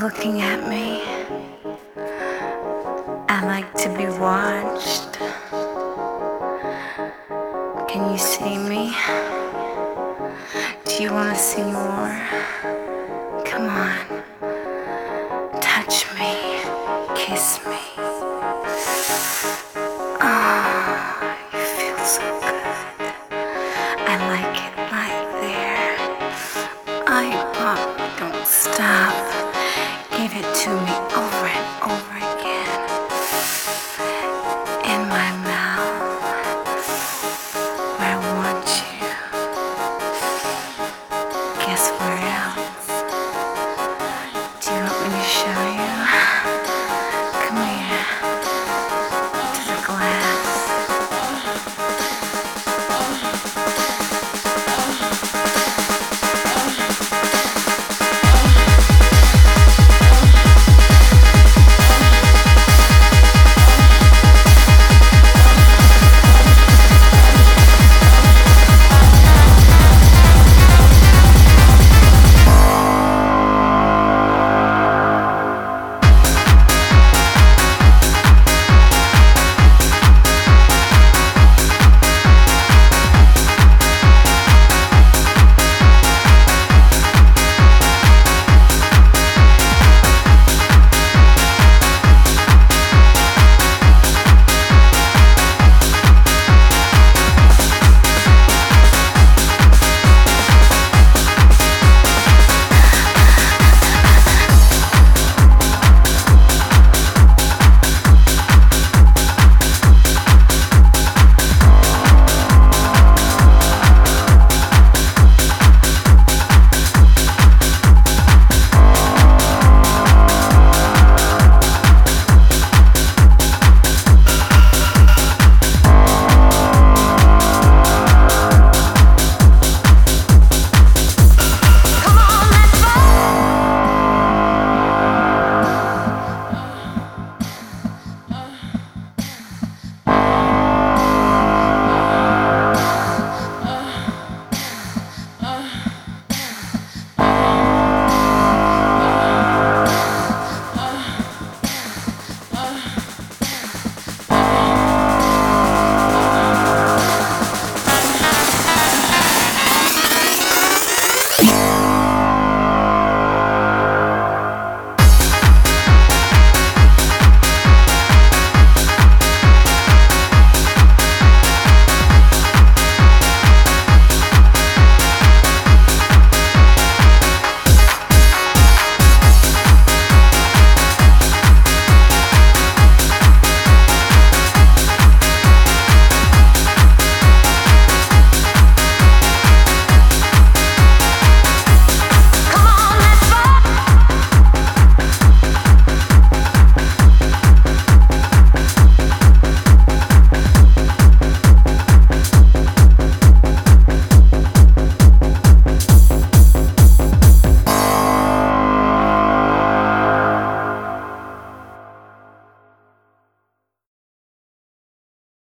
looking at me. I like to be watched. Can you see me? Do you want to see more? Come on. Touch me. Kiss me. Oh, you feel so good. I like it right there. I pop, don't stop give it to me. Oh.